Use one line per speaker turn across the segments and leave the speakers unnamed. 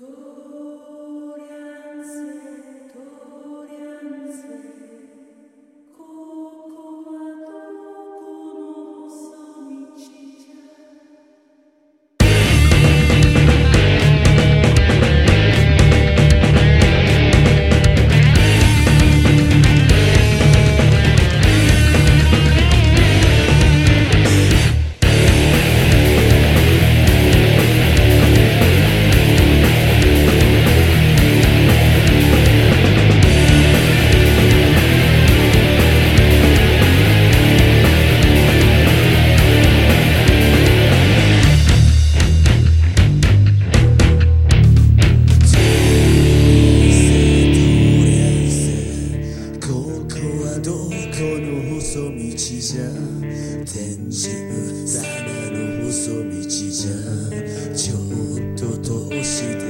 と道じゃ。天神ただの細道じゃ。ちょっとどうして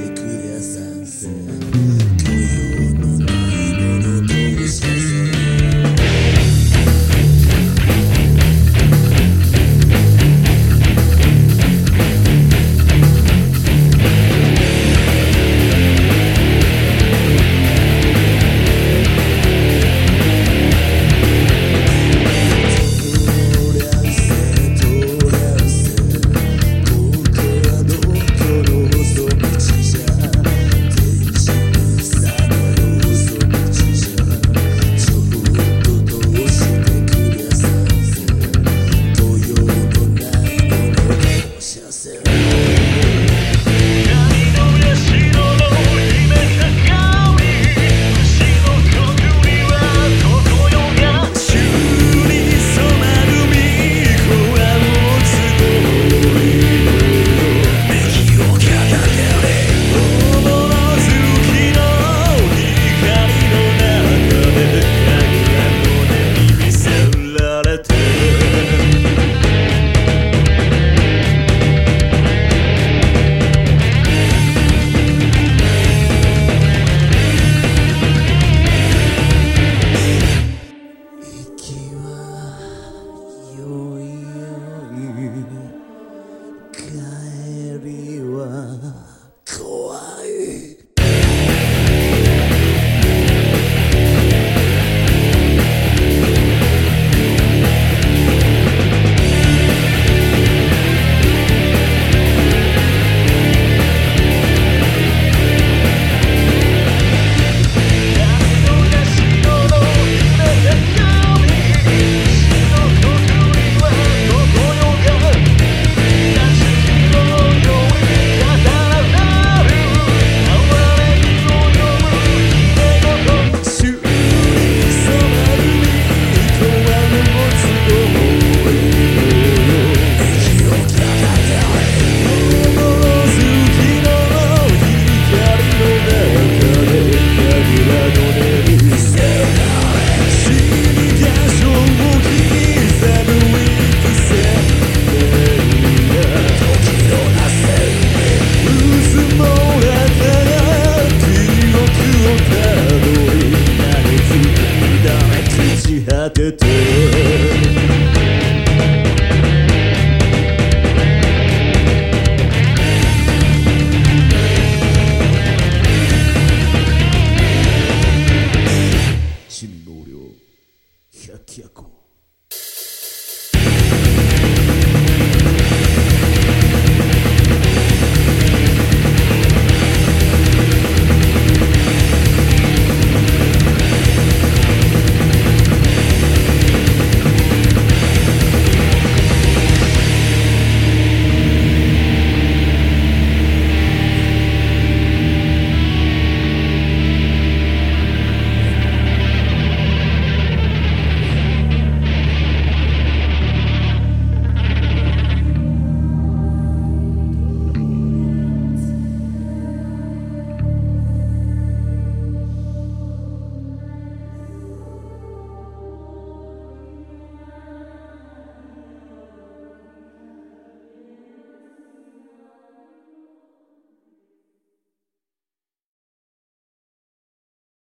Dios. 果てて。